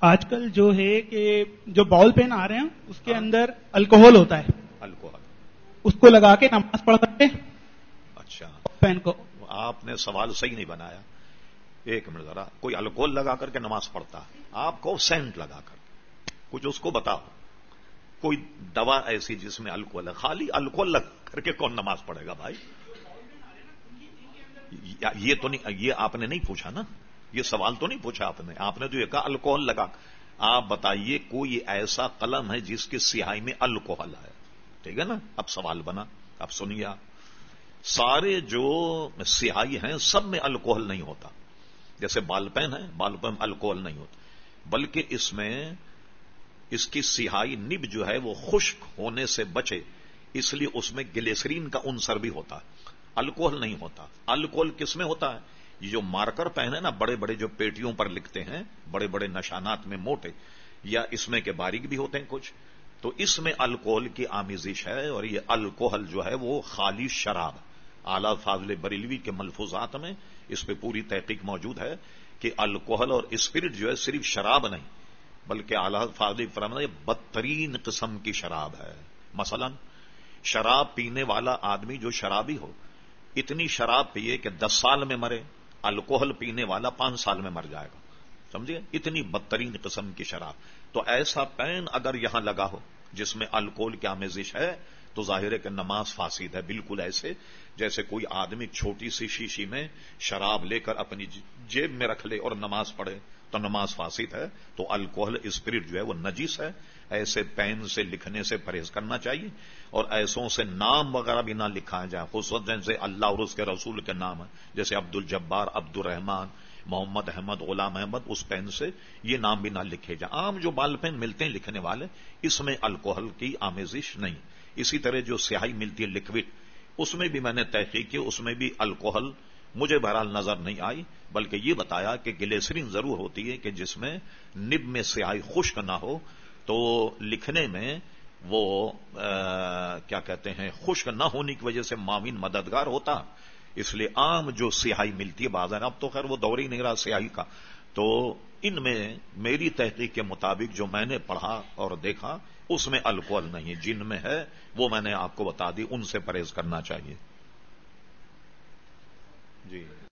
آج کل جو ہے کہ جو بال پین آ رہے ہیں اس کے اندر الکوہل ہوتا ہے۔ الکوہل۔ اس کو لگا کے نماز پڑھ سکتے اچھا۔ پین کو۔ آپ نے سوال صحیح نہیں بنایا۔ ایک منٹ ذرا کوئی الکوہل لگا کر کے نماز پڑھتا ہے؟ آپ کو سینٹ لگا کر۔ کچھ اس کو بتاؤ۔ کوئی دوا ایسی جس میں الکوہل ہے؟ خالی الکوہل لگ کر کے کون نماز پڑھے گا بھائی؟ یہ تو نہیں یہ آپ نے نہیں پوچھا نا؟ یہ سوال تو نہیں پوچھا آپ نے؟ آپ نے جو یہ کہا الکوہل لگا آپ بتائیے کوئی ایسا قلم ہے جس کی سیاہی میں الکوہل ہے؟ ٹھیک ہے نا؟ اب سوال بنا۔ اب سنیے آپ۔ سارے جو سیاہی ہیں سب میں الکوہل نہیں ہوتا۔ جیسے بال پین ہے، بال پین الکوہل نہیں ہوتا۔ بلکہ اس میں اس کی سیاہی نب جو ہے وہ خشک ہونے سے بچے۔ اس لیے اس میں گلیسرین کا عنصر بھی ہوتا ہے۔ الکوہل نہیں ہوتا۔ الکوہل کس میں ہوتا ہے؟ یہ جو مارکر پین ہے نا بڑے بڑے جو پیٹیوں پر لکھتے ہیں بڑے بڑے نشانات میں موٹے یا اس میں کے باریک بھی ہوتے ہیں کچھ، تو اس میں الکوہل کی آمیزش ہے اور یہ الکوہل جو ہے وہ خالی شراب اعلی فاضل بریلوی کے ملفوظات میں اس پہ پوری تحقیق موجود ہے کہ الکوہل اور اسپرٹ جو ہے صرف شراب نہیں، بلکہ اعلی فاضل فرما یہ بدترین قسم کی شراب ہے۔ مثلا، شراب پینے والا آدمی جو شرابی ہو، اتنی شراب پیے کہ دس سال میں مرے۔ الکوہل پینے والا پانچ سال میں مر جائے گا۔ سمجھے؟ اتنی بدترین قسم کی شراب۔ تو ایسا پین اگر یہاں لگا ہو جس میں الکوہل کی آمیزش ہے تو ظاہر ہے کہ نماز فاسد ہے، بالکل ایسے جیسے کوئی آدمی چھوٹی سی شیشی میں شراب لے کر اپنی جی- جیب میں رکھ لے اور نماز پڑھے تو نماز فاسد ہے، تو الکوہل اسپرٹ جو ہے وہ نجیس ہے۔ ایسے پین سے لکھنے سے پرہیز کرنا چاہیے اور ایسوں سے نام وغیرہ بھی نہ لکھا جائے، خصوصاً جیسے اللہ اور اس کے رسول کے نام ہے جیسے عبد الجبار عبد الرحمان محمد احمد، غلام احمد، اس پین سے یہ نام بھی نہ لکھے جائیں۔ عام جو بال پین ملتے ہیں لکھنے والے، اس میں الکوہل کی آمیزش نہیں۔ اسی طرح جو سیاہی ملتی ہے لکوڈ اس میں بھی میں نے تحقیق کی اس میں بھی الکوہل، مجھے بہرحال نظر نہیں آئی، بلکہ یہ بتایا کہ گلیسرین ضرور ہوتی ہے کہ جس میں نب میں سیاہی خشک نہ ہو، تو لکھنے میں وہ کیا کہتے ہیں، خشک نہ ہونے کی وجہ سے معاون مددگار ہوتا۔ اس لیے عام جو سیاہی ملتی ہے بازار اب تو خیر وہ دور ہی نہیں رہا سیاہی کا۔ تو ان میں میری تحقیق کے مطابق جو میں نے پڑھا اور دیکھا، اس میں الکوہل نہیں جن میں ہے، وہ میں نے آپ کو بتا دی، ان سے پرہیز کرنا چاہیے۔ جی۔